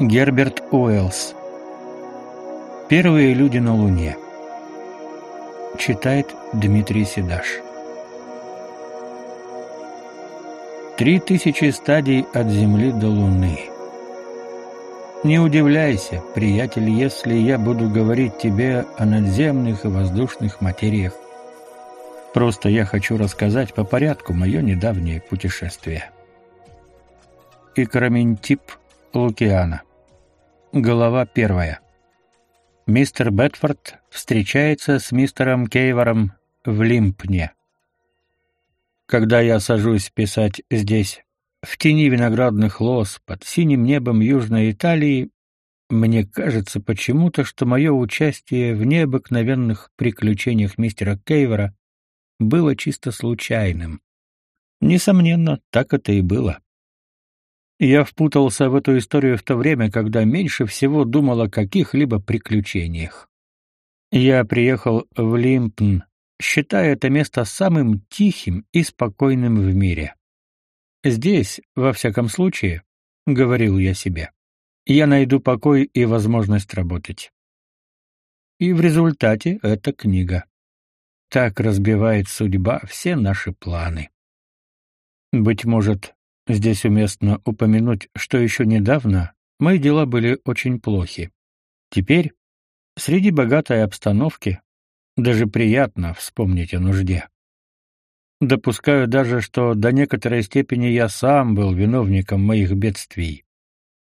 Герберт Уэллс. Первые люди на Луне. Читает Дмитрий Седаш. Три тысячи стадий от Земли до Луны. Не удивляйся, приятель, если я буду говорить тебе о надземных и воздушных материях. Просто я хочу рассказать по порядку мое недавнее путешествие. Икраментип Лукиана. Глава первая. Мистер Бетфорд встречается с мистером Кейвором в Лимпне. Когда я сажусь писать здесь, в тени виноградных лоз, под синим небом Южной Италии, мне кажется почему-то, что мое участие в необыкновенных приключениях мистера Кейвора было чисто случайным. Несомненно, так это и было. Я впутался в эту историю в то время, когда меньше всего думал о каких-либо приключениях. Я приехал в Лимпн, считая это место самым тихим и спокойным в мире. Здесь, во всяком случае, говорил я себе, я найду покой и возможность работать. И в результате эта книга. Так разбивает судьба все наши планы. Быть может, Здесь уместно упомянуть, что еще недавно мои дела были очень плохи. Теперь, среди богатой обстановки, даже приятно вспомнить о нужде. Допускаю даже, что до некоторой степени я сам был виновником моих бедствий.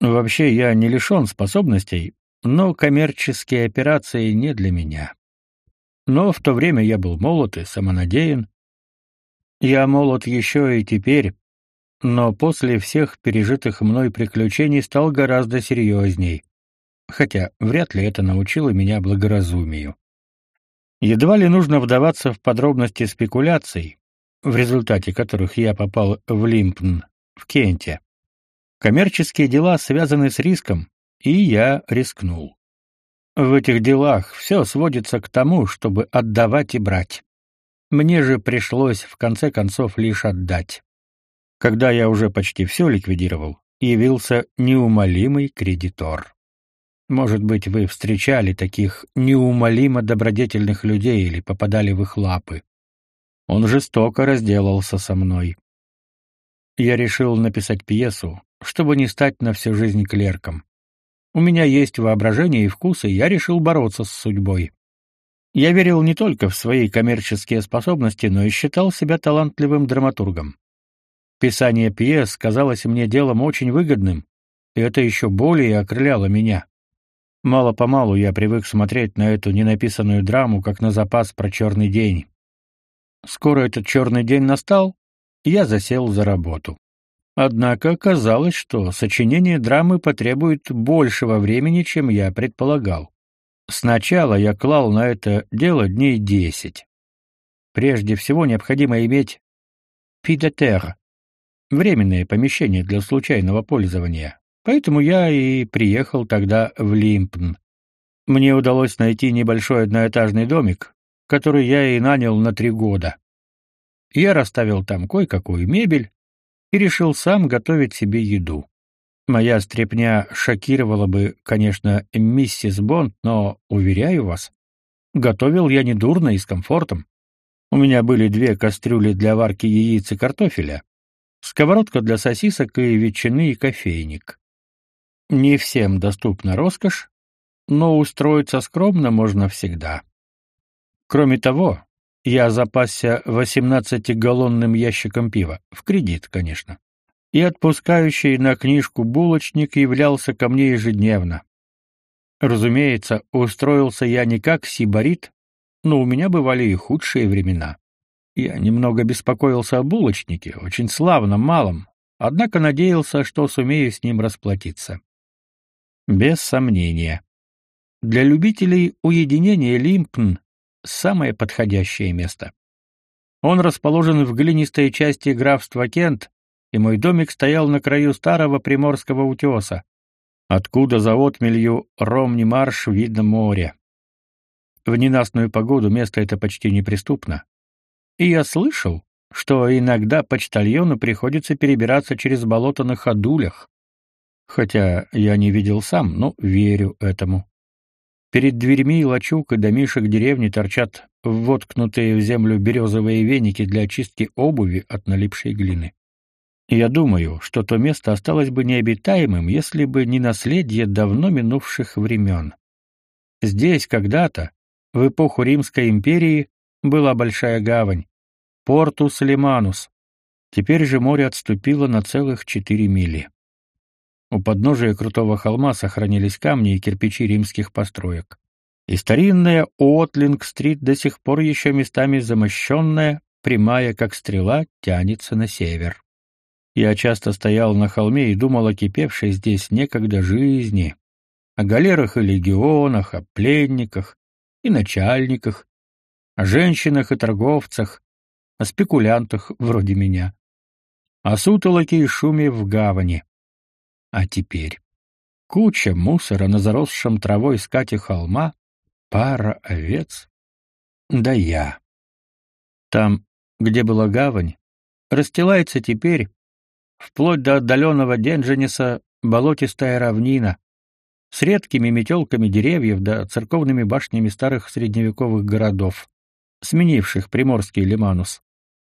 Вообще я не лишен способностей, но коммерческие операции не для меня. Но в то время я был молод и самонадеян. Я молод еще и теперь, но после всех пережитых мной приключений стал гораздо серьезней, хотя вряд ли это научило меня благоразумию. Едва ли нужно вдаваться в подробности спекуляций, в результате которых я попал в Лимпн, в Кенте. Коммерческие дела связаны с риском, и я рискнул. В этих делах все сводится к тому, чтобы отдавать и брать. Мне же пришлось в конце концов лишь отдать. Когда я уже почти все ликвидировал, явился неумолимый кредитор. Может быть, вы встречали таких неумолимо добродетельных людей или попадали в их лапы. Он жестоко разделался со мной. Я решил написать пьесу, чтобы не стать на всю жизнь клерком. У меня есть воображение и вкус, и я решил бороться с судьбой. Я верил не только в свои коммерческие способности, но и считал себя талантливым драматургом. Писание пьес казалось мне делом очень выгодным, и это еще более окрыляло меня. Мало-помалу я привык смотреть на эту ненаписанную драму, как на запас про черный день. Скоро этот черный день настал, и я засел за работу. Однако оказалось, что сочинение драмы потребует большего времени, чем я предполагал. Сначала я клал на это дело дней десять. Прежде всего необходимо иметь пидетер, временное помещение для случайного пользования. Поэтому я и приехал тогда в Лимпн. Мне удалось найти небольшой одноэтажный домик, который я и нанял на три года. Я расставил там кое-какую мебель и решил сам готовить себе еду. Моя стряпня шокировала бы, конечно, миссис Бонд, но, уверяю вас, готовил я недурно и с комфортом. У меня были две кастрюли для варки яиц и картофеля, сковородка для сосисок и ветчины и кофейник. Не всем доступна роскошь, но устроиться скромно можно всегда. Кроме того, я запасся 18-галлонным ящиком пива, в кредит, конечно. И отпускающий на книжку булочник являлся ко мне ежедневно. Разумеется, устроился я не как сибарит, но у меня бывали и худшие времена. Я немного беспокоился о булочнике, очень славном малом, однако надеялся, что сумею с ним расплатиться. Без сомнения. Для любителей уединения Лимпн самое подходящее место. Он расположен в глинистой части графства Кент, и мой домик стоял на краю старого приморского утеса, откуда за отмелью Ромни-Марш видно море. В ненастную погоду место это почти неприступно. И я слышал, что иногда почтальону приходится перебираться через болото на ходулях. Хотя я не видел сам, но верю этому. Перед дверьми лачуг и домишек деревни торчат воткнутые в землю березовые веники для очистки обуви от налипшей глины. Я думаю, что то место осталось бы необитаемым, если бы не наследие давно минувших времен. Здесь когда-то, в эпоху Римской империи, была большая гавань, Портус Лиманус. Теперь же море отступило на целых четыре мили. У подножия крутого холма сохранились камни и кирпичи римских построек. И старинная Уотлинг-стрит до сих пор еще местами замощенная, прямая как стрела, тянется на север. Я часто стоял на холме и думал о кипевшей здесь некогда жизни, о галерах и легионах, о пленниках и начальниках, о женщинах и торговцах, о спекулянтах вроде меня, о сутолоке и шуме в гавани. А теперь куча мусора на заросшем травой скате холма, пара овец, да я. Там, где была гавань, расстилается теперь вплоть до отдаленного Денжениса болотистая равнина с редкими метелками деревьев да церковными башнями старых средневековых городов, сменивших приморский Лиманус.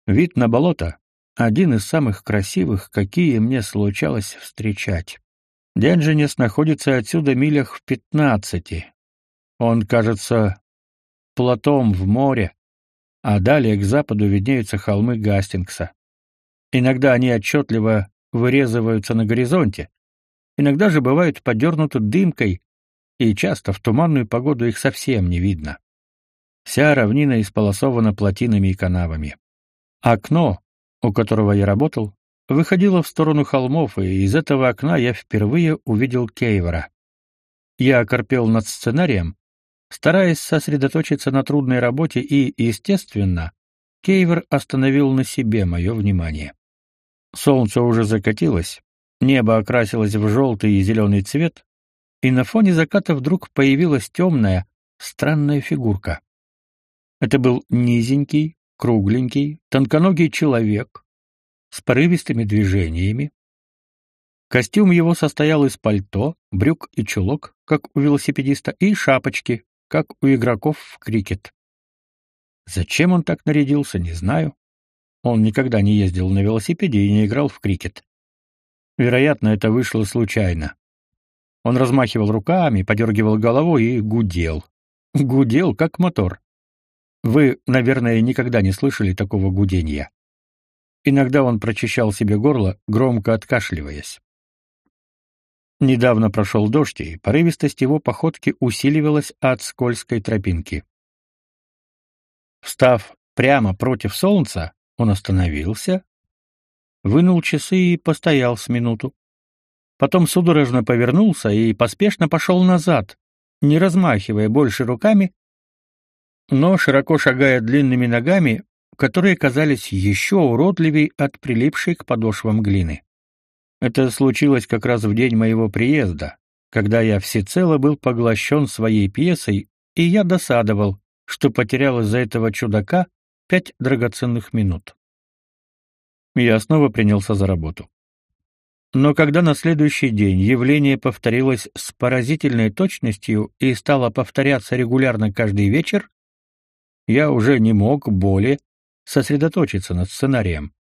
Вид на болото — один из самых красивых, какие мне случалось встречать. Денженес находится отсюда милях в пятнадцати. Он, кажется, платом в море, а далее к западу виднеются холмы Гастингса. Иногда они отчетливо вырезываются на горизонте, иногда же бывают подернуты дымкой, и часто в туманную погоду их совсем не видно. Вся равнина исполосована плотинами и канавами. Окно, у которого я работал, выходило в сторону холмов, и из этого окна я впервые увидел Кейвора. Я корпел над сценарием, стараясь сосредоточиться на трудной работе, и, естественно, Кейвер остановил на себе мое внимание. Солнце уже закатилось, небо окрасилось в желтый и зеленый цвет, и на фоне заката вдруг появилась темная, странная фигурка. Это был низенький, кругленький, тонконогий человек с порывистыми движениями. Костюм его состоял из пальто, брюк и чулок, как у велосипедиста, и шапочки, как у игроков в крикет. Зачем он так нарядился, не знаю. Он никогда не ездил на велосипеде и не играл в крикет. Вероятно, это вышло случайно. Он размахивал руками, подергивал головой и гудел. Гудел, как мотор. Вы, наверное, никогда не слышали такого гудения. Иногда он прочищал себе горло, громко откашливаясь. Недавно прошел дождь, и порывистость его походки усиливалась от скользкой тропинки. Встав прямо против солнца, он остановился, вынул часы и постоял с минуту. Потом судорожно повернулся и поспешно пошел назад, не размахивая больше руками, но широко шагая длинными ногами, которые казались еще уродливей от прилипшей к подошвам глины. Это случилось как раз в день моего приезда, когда я всецело был поглощен своей пьесой, и я досадовал, что потерял из-за этого чудака пять драгоценных минут. Я снова принялся за работу. Но когда на следующий день явление повторилось с поразительной точностью и стало повторяться регулярно каждый вечер, я уже не мог более сосредоточиться над сценарием.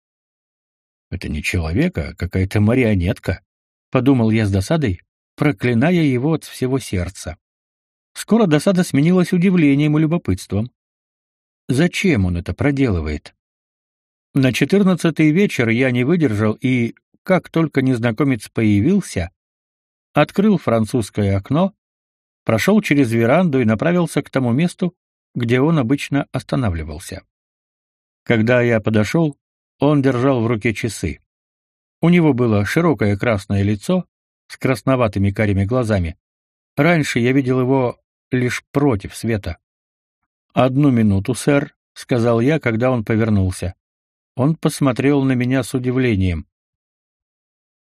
Это не человек, а какая-то марионетка, подумал я с досадой, проклиная его от всего сердца. Скоро досада сменилась удивлением и любопытством. Зачем он это проделывает? На четырнадцатый вечер я не выдержал и, как только незнакомец появился, открыл французское окно, прошел через веранду и направился к тому месту, где он обычно останавливался. Когда я подошел, он держал в руке часы. У него было широкое красное лицо с красноватыми карими глазами. Раньше я видел его лишь против света. «Одну минуту, сэр», — сказал я, когда он повернулся. Он посмотрел на меня с удивлением.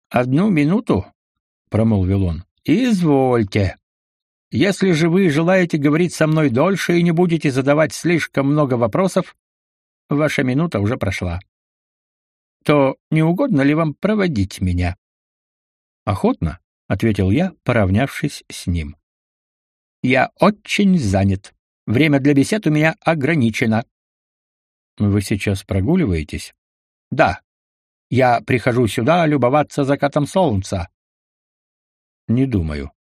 «Одну минуту?» — промолвил он. «Извольте. Если же вы желаете говорить со мной дольше и не будете задавать слишком много вопросов, ваша минута уже прошла. То не угодно ли вам проводить меня?» «Охотно», ответил я, поравнявшись с ним. Я очень занят. Время для бесед у меня ограничено. Вы сейчас прогуливаетесь? Да. Я прихожу сюда любоваться закатом солнца. Не думаю.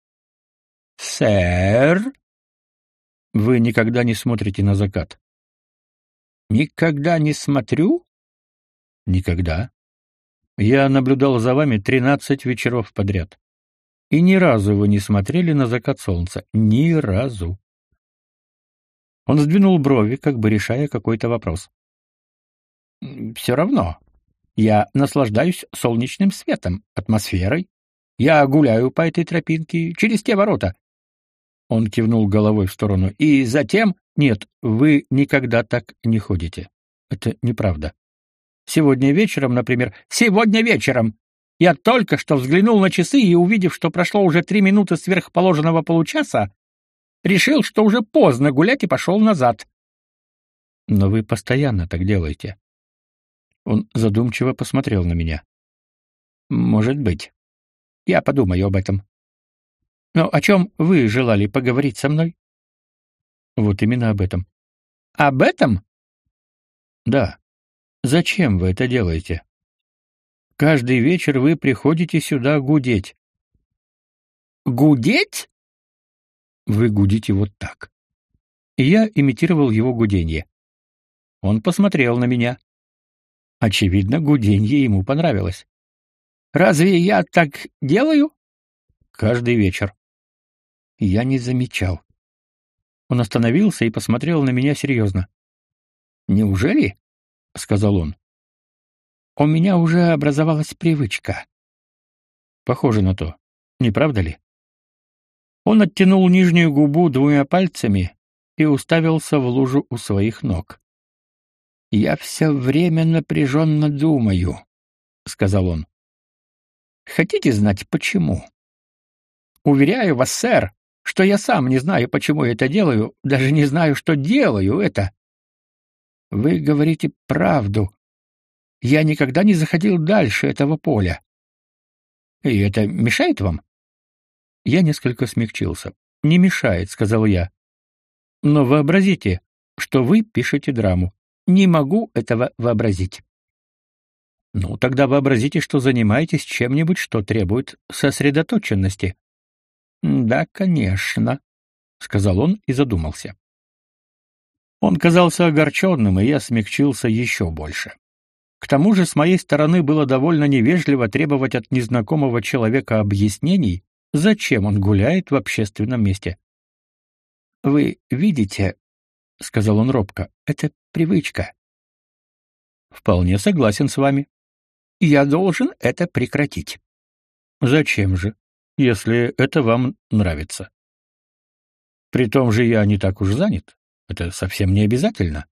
Сэр, вы никогда не смотрите на закат. Никогда не смотрю? Никогда. Я наблюдал за вами тринадцать вечеров подряд. И ни разу вы не смотрели на закат солнца. Ни разу. Он сдвинул брови, как бы решая какой-то вопрос. «Все равно. Я наслаждаюсь солнечным светом, атмосферой. Я гуляю по этой тропинке через те ворота. Он кивнул головой в сторону. И затем, нет, вы никогда так не ходите. Это неправда. Сегодня вечером, например, сегодня вечером я только что взглянул на часы и, увидев, что прошло уже три минуты сверхположенного получаса, решил, что уже поздно гулять и пошел назад. Но вы постоянно так делаете. Он задумчиво посмотрел на меня. Может быть. Я подумаю об этом. Но о чем вы желали поговорить со мной? Вот именно об этом. Об этом? Да. Зачем вы это делаете? Каждый вечер вы приходите сюда гудеть. Гудеть? Вы гудите вот так. И я имитировал его гудение. Он посмотрел на меня. Очевидно, гуденье ему понравилось. Разве я так делаю? Каждый вечер. Я не замечал. Он остановился и посмотрел на меня серьезно. Неужели? сказал он. У меня уже образовалась привычка. Похоже на то. Не правда ли? Он оттянул нижнюю губу двумя пальцами и уставился в лужу у своих ног. Я все время напряженно думаю, сказал он. Хотите знать почему? Уверяю вас, сэр, что я сам не знаю, почему я это делаю, даже не знаю, что делаю это. Вы говорите правду. Я никогда не заходил дальше этого поля. И это мешает вам? Я несколько смягчился. Не мешает, сказал я. Но вообразите, что вы пишете драму. Не могу этого вообразить. Ну, тогда вообразите, что занимаетесь чем-нибудь, что требует сосредоточенности. Да, конечно, сказал он и задумался. Он казался огорченным, и я смягчился еще больше. К тому же с моей стороны было довольно невежливо требовать от незнакомого человека объяснений, зачем он гуляет в общественном месте. Вы видите, сказал он робко. Это привычка. Вполне согласен с вами. Я должен это прекратить. Зачем же? Если это вам нравится. При том же я не так уж занят. Это совсем не обязательно.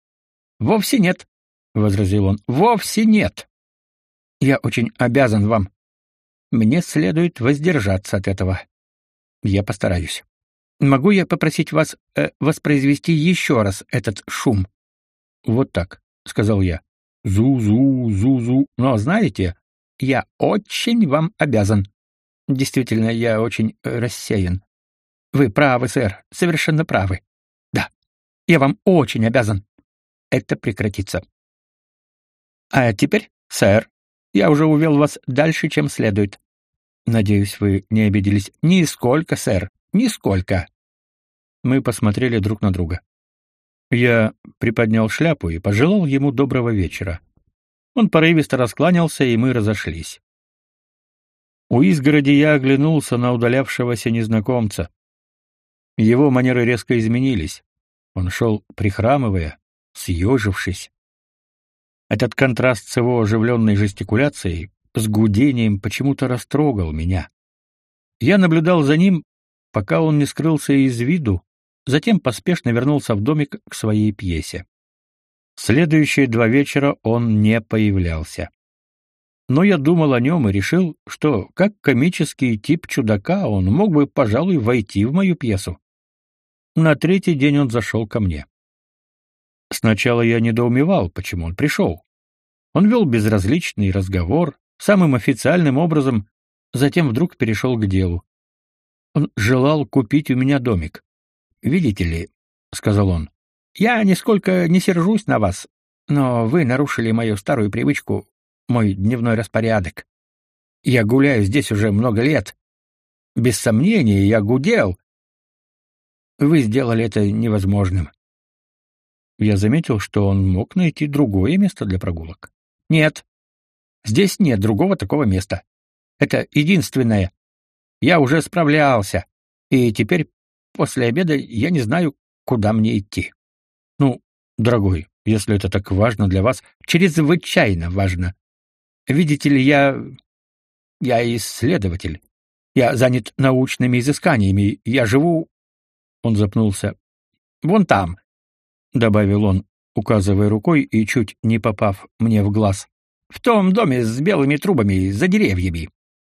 Вовсе нет, возразил он. Вовсе нет. Я очень обязан вам. Мне следует воздержаться от этого. Я постараюсь. Могу я попросить вас э, воспроизвести еще раз этот шум? Вот так, сказал я. Зу-зу, зу-зу. Но знаете, я очень вам обязан. Действительно, я очень э, рассеян. Вы правы, сэр, совершенно правы. Да. Я вам очень обязан. Это прекратится. А теперь, сэр, я уже увел вас дальше, чем следует. Надеюсь, вы не обиделись. Нисколько, сэр, нисколько. Мы посмотрели друг на друга. Я приподнял шляпу и пожелал ему доброго вечера. Он порывисто раскланялся, и мы разошлись. У изгороди я оглянулся на удалявшегося незнакомца. Его манеры резко изменились. Он шел прихрамывая, съежившись. Этот контраст с его оживленной жестикуляцией, с гудением почему-то растрогал меня. Я наблюдал за ним, пока он не скрылся из виду, затем поспешно вернулся в домик к своей пьесе. Следующие два вечера он не появлялся но я думал о нем и решил, что, как комический тип чудака, он мог бы, пожалуй, войти в мою пьесу. На третий день он зашел ко мне. Сначала я недоумевал, почему он пришел. Он вел безразличный разговор, самым официальным образом, затем вдруг перешел к делу. Он желал купить у меня домик. Видите ли, сказал он. Я нисколько не сержусь на вас, но вы нарушили мою старую привычку, мой дневной распорядок. Я гуляю здесь уже много лет. Без сомнения, я гудел. Вы сделали это невозможным. Я заметил, что он мог найти другое место для прогулок. Нет. Здесь нет другого такого места. Это единственное. Я уже справлялся, и теперь после обеда я не знаю, куда мне идти. Ну, дорогой, если это так важно для вас, чрезвычайно важно. Видите ли, я я исследователь. Я занят научными изысканиями. Я живу Он запнулся. Вон там, добавил он, указывая рукой и чуть не попав мне в глаз. В том доме с белыми трубами за деревьями.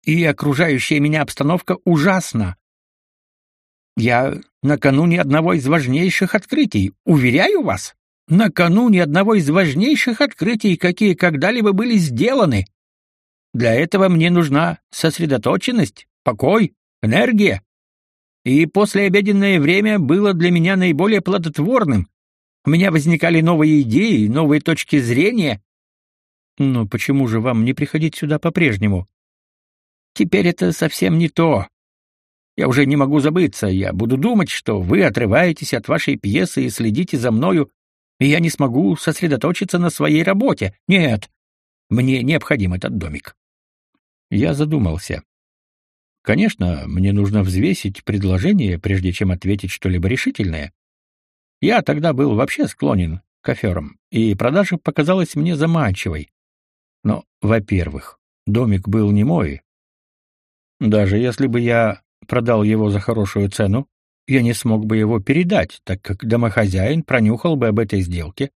И окружающая меня обстановка ужасна. Я накануне одного из важнейших открытий, уверяю вас, накануне одного из важнейших открытий, какие когда-либо были сделаны. Для этого мне нужна сосредоточенность, покой, энергия. И послеобеденное время было для меня наиболее плодотворным. У меня возникали новые идеи, новые точки зрения. Но почему же вам не приходить сюда по-прежнему? Теперь это совсем не то. Я уже не могу забыться, я буду думать, что вы отрываетесь от вашей пьесы и следите за мною, и я не смогу сосредоточиться на своей работе. Нет, мне необходим этот домик. Я задумался. Конечно, мне нужно взвесить предложение, прежде чем ответить что-либо решительное. Я тогда был вообще склонен к аферам, и продажа показалась мне заманчивой. Но, во-первых, домик был не мой. Даже если бы я продал его за хорошую цену, я не смог бы его передать, так как домохозяин пронюхал бы об этой сделке.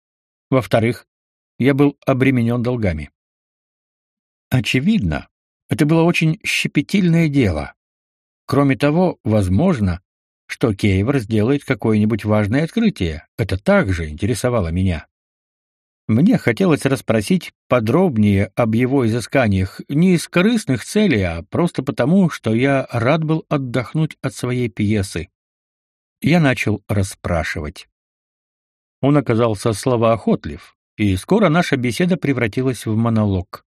Во-вторых, я был обременен долгами. Очевидно, это было очень щепетильное дело. Кроме того, возможно, что Кейвер сделает какое-нибудь важное открытие. Это также интересовало меня. Мне хотелось расспросить подробнее об его изысканиях не из корыстных целей, а просто потому, что я рад был отдохнуть от своей пьесы. Я начал расспрашивать. Он оказался словоохотлив, и скоро наша беседа превратилась в монолог.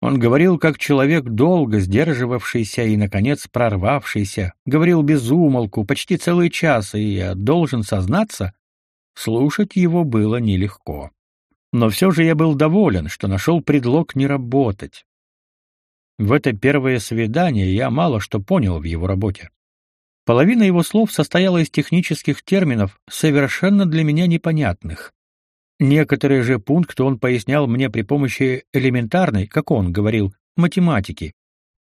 Он говорил как человек, долго сдерживавшийся и, наконец, прорвавшийся, говорил без умолку, почти целый час, и я должен сознаться, слушать его было нелегко. Но все же я был доволен, что нашел предлог не работать. В это первое свидание я мало что понял в его работе. Половина его слов состояла из технических терминов, совершенно для меня непонятных. Некоторые же пункты он пояснял мне при помощи элементарной, как он говорил, математики,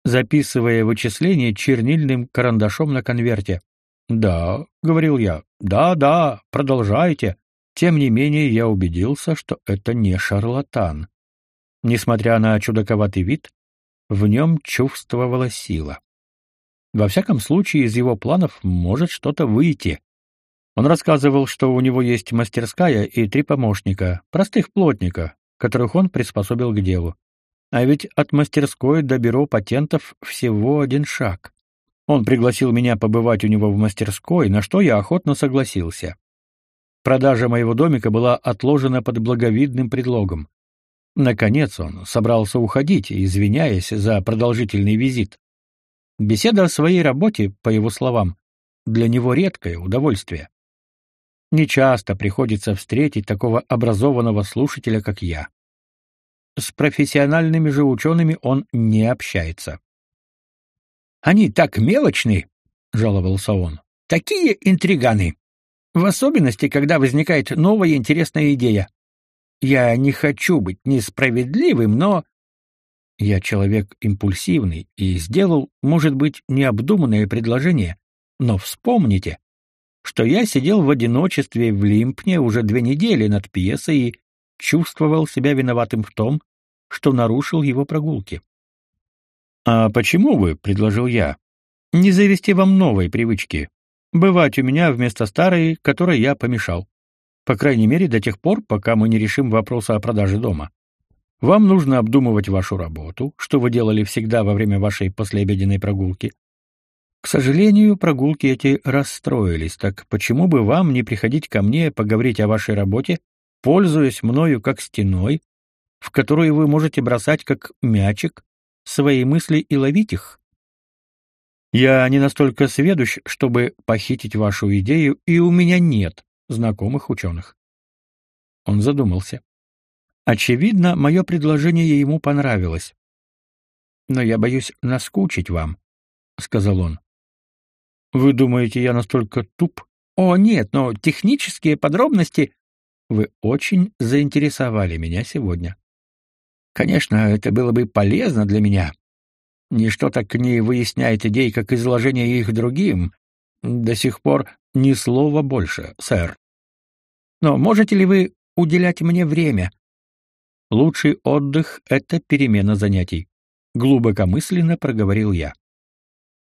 записывая вычисления чернильным карандашом на конверте. "Да", говорил я. "Да, да, продолжайте". Тем не менее, я убедился, что это не шарлатан. Несмотря на чудаковатый вид, в нем чувствовалась сила. Во всяком случае, из его планов может что-то выйти. Он рассказывал, что у него есть мастерская и три помощника, простых плотника, которых он приспособил к делу. А ведь от мастерской до бюро патентов всего один шаг. Он пригласил меня побывать у него в мастерской, на что я охотно согласился. Продажа моего домика была отложена под благовидным предлогом. Наконец он собрался уходить, извиняясь за продолжительный визит. Беседа о своей работе, по его словам, для него редкое удовольствие. Нечасто приходится встретить такого образованного слушателя, как я. С профессиональными же учеными он не общается. «Они так мелочны», — жаловался он, — «такие интриганы. В особенности, когда возникает новая интересная идея. Я не хочу быть несправедливым, но я человек импульсивный и сделал, может быть, необдуманное предложение, но вспомните, что я сидел в одиночестве в Лимпне уже две недели над пьесой и чувствовал себя виноватым в том, что нарушил его прогулки. «А почему бы, — предложил я, — не завести вам новой привычки, бывать у меня вместо старой, которой я помешал. По крайней мере, до тех пор, пока мы не решим вопрос о продаже дома. Вам нужно обдумывать вашу работу, что вы делали всегда во время вашей послеобеденной прогулки. К сожалению, прогулки эти расстроились, так почему бы вам не приходить ко мне поговорить о вашей работе, пользуясь мною как стеной, в которую вы можете бросать как мячик свои мысли и ловить их? Я не настолько сведущ, чтобы похитить вашу идею, и у меня нет знакомых ученых. Он задумался. Очевидно, мое предложение ему понравилось. Но я боюсь наскучить вам, сказал он. Вы думаете, я настолько туп? О, нет, но технические подробности вы очень заинтересовали меня сегодня. Конечно, это было бы полезно для меня. Ничто так не выясняет идей, как изложение их другим. До сих пор ни слова больше, сэр. Но можете ли вы уделять мне время? Лучший отдых это перемена занятий, глубокомысленно проговорил я.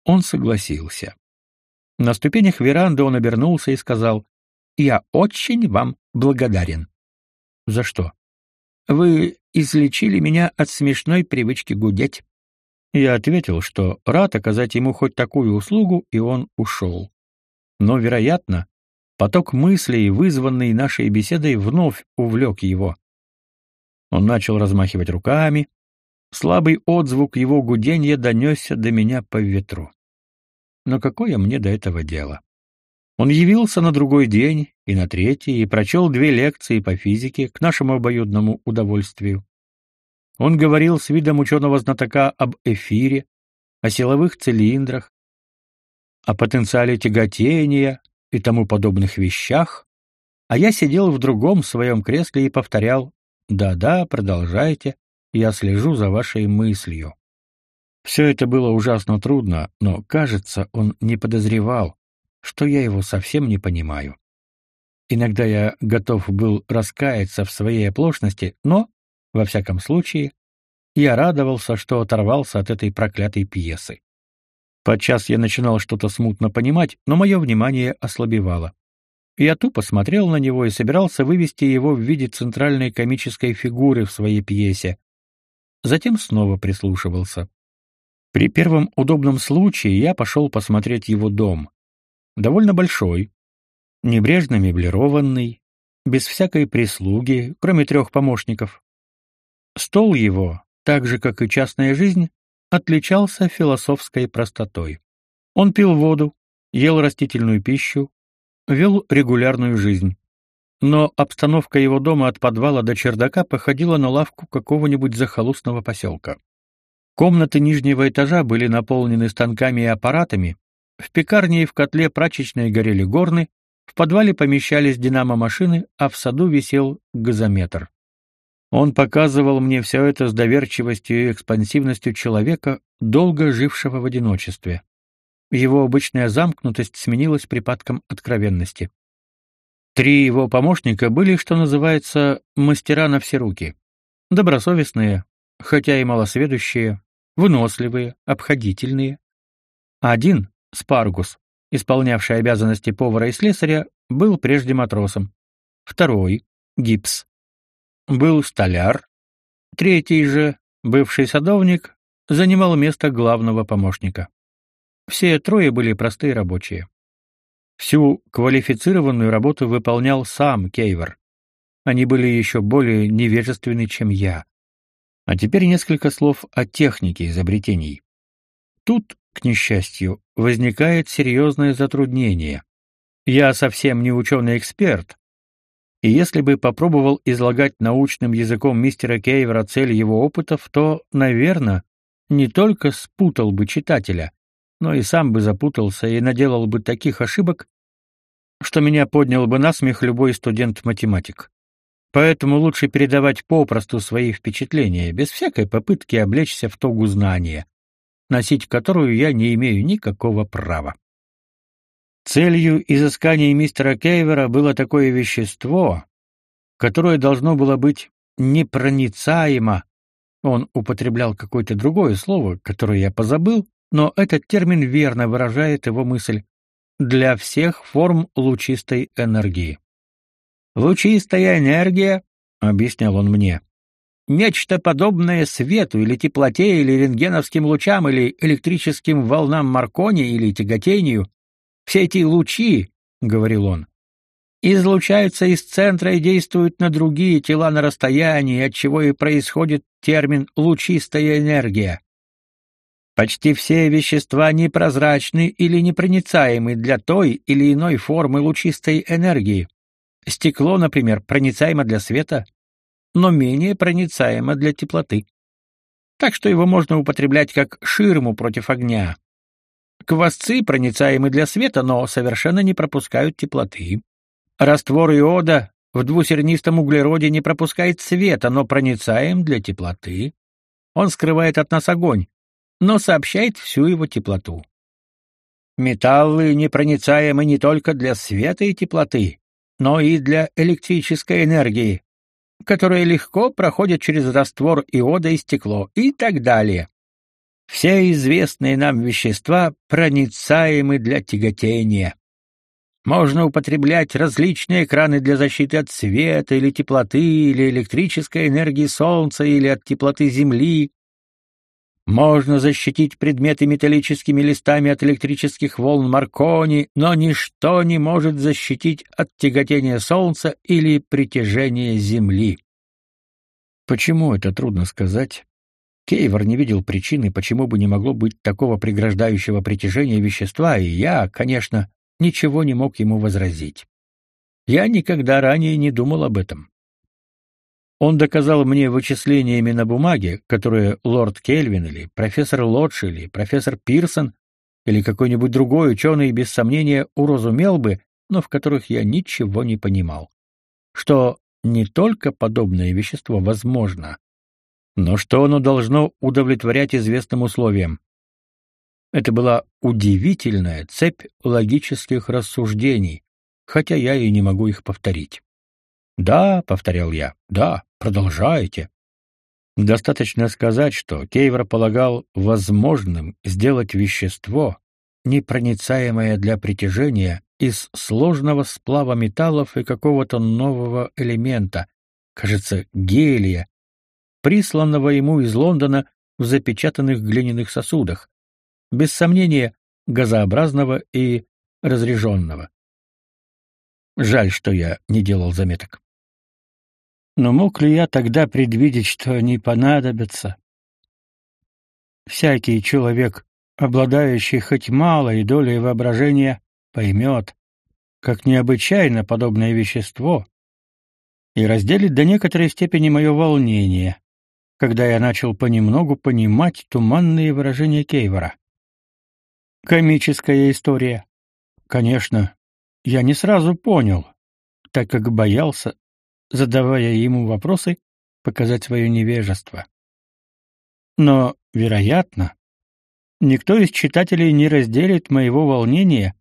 Он согласился. На ступенях веранды он обернулся и сказал: "Я очень вам благодарен". "За что?" "Вы излечили меня от смешной привычки гудеть". Я ответил, что рад оказать ему хоть такую услугу, и он ушел. Но, вероятно, поток мыслей, вызванный нашей беседой, вновь увлек его. Он начал размахивать руками. Слабый отзвук его гуденья донесся до меня по ветру. Но какое мне до этого дело? Он явился на другой день и на третий и прочел две лекции по физике к нашему обоюдному удовольствию. Он говорил с видом ученого-знатока об эфире, о силовых цилиндрах, о потенциале тяготения и тому подобных вещах, а я сидел в другом своем кресле и повторял «Да-да, продолжайте, я слежу за вашей мыслью». Все это было ужасно трудно, но, кажется, он не подозревал, что я его совсем не понимаю. Иногда я готов был раскаяться в своей оплошности, но, во всяком случае, я радовался, что оторвался от этой проклятой пьесы. Подчас я начинал что-то смутно понимать, но мое внимание ослабевало. Я тупо смотрел на него и собирался вывести его в виде центральной комической фигуры в своей пьесе. Затем снова прислушивался. При первом удобном случае я пошел посмотреть его дом. Довольно большой, небрежно меблированный, без всякой прислуги, кроме трех помощников. Стол его, так же как и частная жизнь, отличался философской простотой. Он пил воду, ел растительную пищу, вел регулярную жизнь. Но обстановка его дома от подвала до чердака походила на лавку какого-нибудь захолустного поселка. Комнаты нижнего этажа были наполнены станками и аппаратами, в пекарне и в котле прачечной горели горны, в подвале помещались динамо-машины, а в саду висел газометр. Он показывал мне все это с доверчивостью и экспансивностью человека, долго жившего в одиночестве. Его обычная замкнутость сменилась припадком откровенности. Три его помощника были, что называется, мастера на все руки. Добросовестные, хотя и малосведущие, выносливые, обходительные. Один, Спаргус, исполнявший обязанности повара и слесаря, был прежде матросом. Второй, Гипс, был столяр. Третий же, бывший садовник, занимал место главного помощника. Все трое были простые рабочие. Всю квалифицированную работу выполнял сам Кейвер. Они были еще более невежественны, чем я. А теперь несколько слов о технике изобретений. Тут, к несчастью, возникает серьезное затруднение. Я совсем не ученый-эксперт, и если бы попробовал излагать научным языком мистера Кейвера цель его опытов, то, наверное, не только спутал бы читателя, но и сам бы запутался и наделал бы таких ошибок, что меня поднял бы на смех любой студент-математик. Поэтому лучше передавать попросту свои впечатления, без всякой попытки облечься в тогу знания, носить которую я не имею никакого права. Целью изысканий мистера Кейвера было такое вещество, которое должно было быть непроницаемо. Он употреблял какое-то другое слово, которое я позабыл, но этот термин верно выражает его мысль для всех форм лучистой энергии. Лучистая энергия, объяснял он мне, нечто подобное свету или теплоте или рентгеновским лучам или электрическим волнам Маркони или тяготению. Все эти лучи, говорил он, излучаются из центра и действуют на другие тела на расстоянии, от чего и происходит термин лучистая энергия. Почти все вещества непрозрачны или непроницаемы для той или иной формы лучистой энергии. Стекло, например, проницаемо для света, но менее проницаемо для теплоты. Так что его можно употреблять как ширму против огня. Квасцы проницаемы для света, но совершенно не пропускают теплоты. Раствор иода в двусернистом углероде не пропускает света, но проницаем для теплоты. Он скрывает от нас огонь, но сообщает всю его теплоту. Металлы непроницаемы не только для света и теплоты, но и для электрической энергии, которая легко проходит через раствор иода и стекло и так далее. Все известные нам вещества проницаемы для тяготения. Можно употреблять различные экраны для защиты от света или теплоты или электрической энергии солнца или от теплоты земли. Можно защитить предметы металлическими листами от электрических волн Маркони, но ничто не может защитить от тяготения солнца или притяжения земли. Почему это трудно сказать? Кейвор не видел причины, почему бы не могло быть такого преграждающего притяжения вещества, и я, конечно, ничего не мог ему возразить. Я никогда ранее не думал об этом. Он доказал мне вычислениями на бумаге, которые лорд Кельвин или профессор Лодж или профессор Пирсон или какой-нибудь другой ученый без сомнения уразумел бы, но в которых я ничего не понимал. Что не только подобное вещество возможно, но что оно должно удовлетворять известным условиям. Это была удивительная цепь логических рассуждений, хотя я и не могу их повторить. «Да», — повторял я, — «да, продолжайте». Достаточно сказать, что Кейвер полагал возможным сделать вещество, непроницаемое для притяжения, из сложного сплава металлов и какого-то нового элемента, кажется, гелия, присланного ему из Лондона в запечатанных глиняных сосудах, без сомнения, газообразного и разреженного. Жаль, что я не делал заметок. Но мог ли я тогда предвидеть, что они понадобятся? Всякий человек, обладающий хоть малой долей воображения, поймет, как необычайно подобное вещество, и разделит до некоторой степени мое волнение, когда я начал понемногу понимать туманные выражения Кейвора. Комическая история. Конечно, я не сразу понял, так как боялся, задавая ему вопросы, показать свое невежество. Но, вероятно, никто из читателей не разделит моего волнения,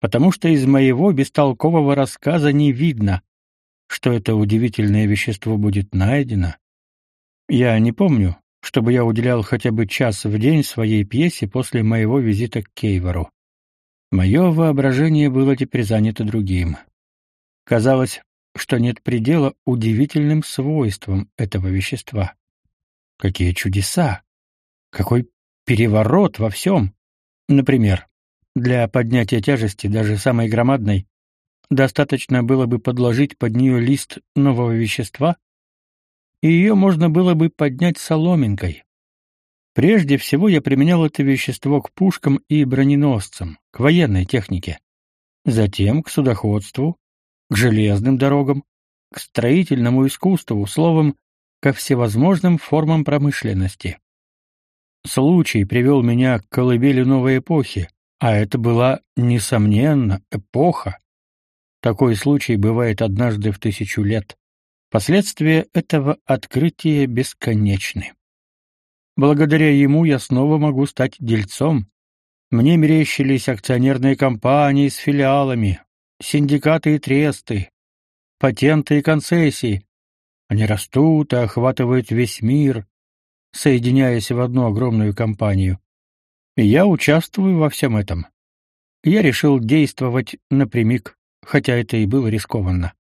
потому что из моего бестолкового рассказа не видно, что это удивительное вещество будет найдено. Я не помню, чтобы я уделял хотя бы час в день своей пьесе после моего визита к Кейвору. Мое воображение было теперь занято другим. Казалось, что нет предела удивительным свойствам этого вещества. Какие чудеса! Какой переворот во всем! Например, для поднятия тяжести, даже самой громадной, достаточно было бы подложить под нее лист нового вещества, и ее можно было бы поднять соломинкой. Прежде всего я применял это вещество к пушкам и броненосцам, к военной технике. Затем к судоходству, к железным дорогам, к строительному искусству, словом, ко всевозможным формам промышленности. Случай привел меня к колыбели новой эпохи, а это была, несомненно, эпоха. Такой случай бывает однажды в тысячу лет. Последствия этого открытия бесконечны. Благодаря ему я снова могу стать дельцом. Мне мерещились акционерные компании с филиалами, синдикаты и тресты, патенты и концессии. Они растут и охватывают весь мир, соединяясь в одну огромную компанию. И я участвую во всем этом. Я решил действовать напрямик, хотя это и было рискованно.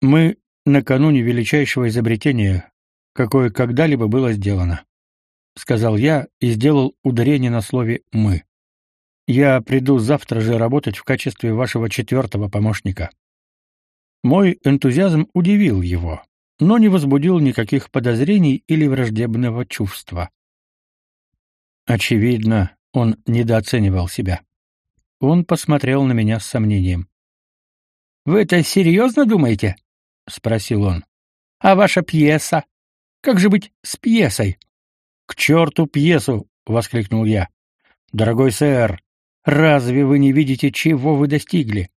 Мы накануне величайшего изобретения, какое когда-либо было сделано, сказал я и сделал ударение на слове мы. Я приду завтра же работать в качестве вашего четвертого помощника. Мой энтузиазм удивил его, но не возбудил никаких подозрений или враждебного чувства. Очевидно, он недооценивал себя. Он посмотрел на меня с сомнением. Вы это серьезно думаете? спросил он. А ваша пьеса? Как же быть с пьесой? К черту пьесу, воскликнул я. Дорогой сэр, разве вы не видите, чего вы достигли?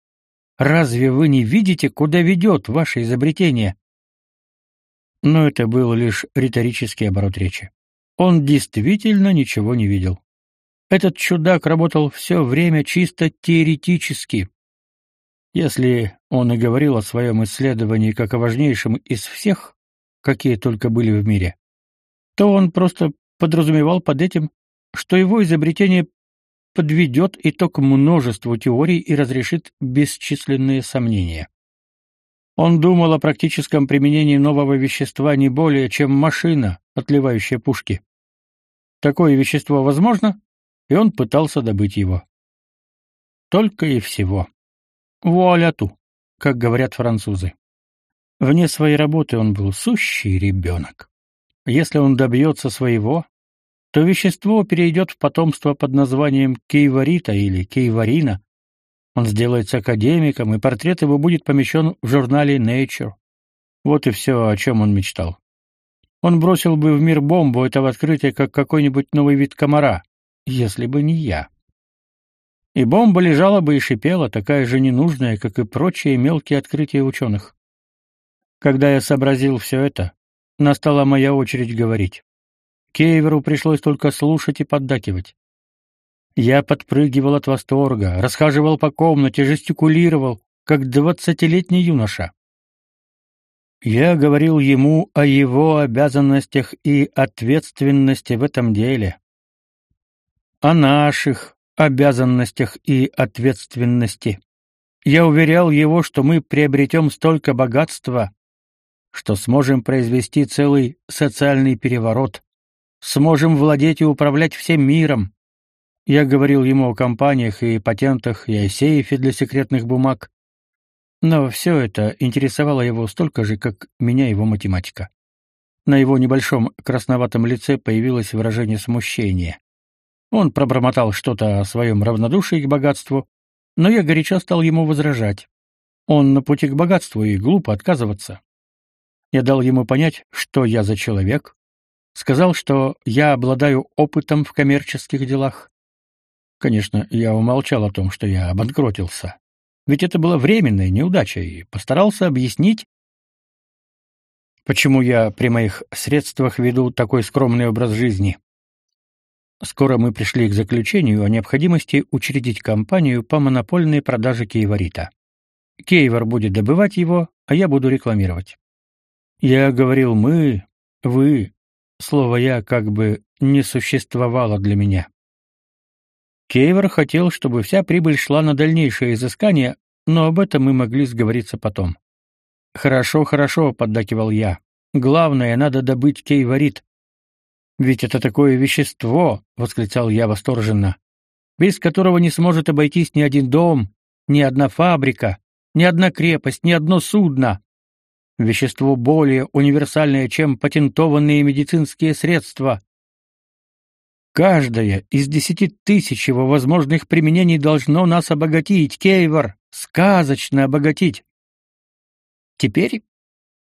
Разве вы не видите, куда ведет ваше изобретение? Но это был лишь риторический оборот речи. Он действительно ничего не видел. Этот чудак работал все время чисто теоретически. Если он и говорил о своем исследовании как о важнейшем из всех, какие только были в мире, то он просто подразумевал под этим, что его изобретение подведет итог множеству теорий и разрешит бесчисленные сомнения. Он думал о практическом применении нового вещества не более, чем машина, отливающая пушки. Такое вещество возможно, и он пытался добыть его. Только и всего. Вуаляту, как говорят французы. Вне своей работы он был сущий ребенок. Если он добьется своего, то вещество перейдет в потомство под названием кейварита или кейварина. Он сделается академиком, и портрет его будет помещен в журнале Nature. Вот и все, о чем он мечтал. Он бросил бы в мир бомбу этого открытия, как какой-нибудь новый вид комара, если бы не я. И бомба лежала бы и шипела, такая же ненужная, как и прочие мелкие открытия ученых. Когда я сообразил все это, настала моя очередь говорить. Кейверу пришлось только слушать и поддакивать. Я подпрыгивал от восторга, расхаживал по комнате, жестикулировал, как двадцатилетний юноша. Я говорил ему о его обязанностях и ответственности в этом деле, о наших обязанностях и ответственности. Я уверял его, что мы приобретем столько богатства, что сможем произвести целый социальный переворот, сможем владеть и управлять всем миром. Я говорил ему о компаниях и патентах, и о сейфе для секретных бумаг. Но все это интересовало его столько же, как меня его математика. На его небольшом красноватом лице появилось выражение смущения. Он пробормотал что-то о своем равнодушии к богатству, но я горячо стал ему возражать. Он на пути к богатству и глупо отказываться. Я дал ему понять, что я за человек, сказал, что я обладаю опытом в коммерческих делах. Конечно, я умолчал о том, что я обанкротился. Ведь это была временная неудача, и постарался объяснить, почему я при моих средствах веду такой скромный образ жизни. Скоро мы пришли к заключению о необходимости учредить компанию по монопольной продаже кейворита. Кейвор будет добывать его, а я буду рекламировать. Я говорил мы, вы, слово я как бы не существовало для меня. Кейвор хотел, чтобы вся прибыль шла на дальнейшее изыскание, но об этом мы могли сговориться потом. Хорошо, хорошо, поддакивал я. Главное, надо добыть кейворит. Ведь это такое вещество, восклицал я восторженно, без которого не сможет обойтись ни один дом, ни одна фабрика, ни одна крепость, ни одно судно. Вещество более универсальное, чем патентованные медицинские средства. Каждое из десяти тысяч его возможных применений должно нас обогатить, Кейвор, сказочно обогатить. Теперь,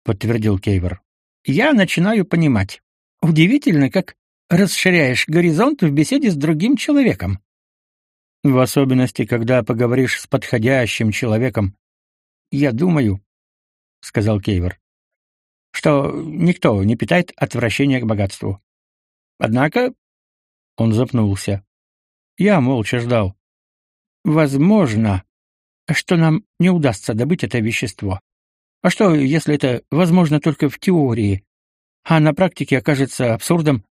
подтвердил Кейвор, я начинаю понимать. Удивительно, как расширяешь горизонт в беседе с другим человеком. В особенности, когда поговоришь с подходящим человеком. Я думаю, сказал Кейвер, что никто не питает отвращения к богатству. Однако он запнулся. Я молча ждал. Возможно, что нам не удастся добыть это вещество. А что, если это возможно только в теории, а на практике окажется абсурдом.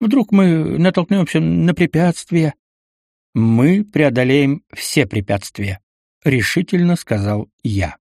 Вдруг мы натолкнемся на препятствия. Мы преодолеем все препятствия, решительно сказал я.